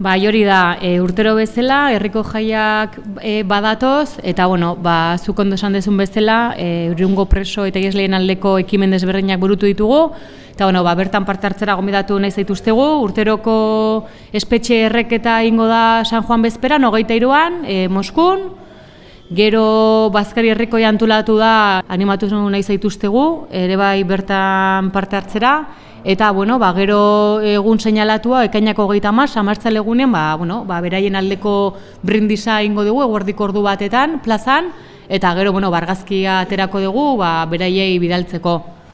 Ba, hori da, e, urtero bezala, herriko jaiak e, badatoz, eta, bueno, ba, zuk ondo esan dezun bezala, e, urrungo preso eta iesleen aldeko ekimen desberdinak burutu ditugu, eta, bueno, ba, bertan parte hartzera gomidatu nahi zaituztegu, urteroko espetxe erreketa ingo da San Juan Bezperan, hogeita iruan, e, Moskun, Gero Bazkari herriko jantulatu da animatu nahi zaituztegu, ere bai bertan parte hartzera, Eta, bueno, ba, gero egun seinalatua, ekainako gehieta maz, amartzal egunen, ba, bueno, ba, beraien aldeko brindisa ingo dugu, eguerdik ordu batetan, plazan, eta gero, bueno, bargazkia aterako dugu, ba, beraiei bidaltzeko.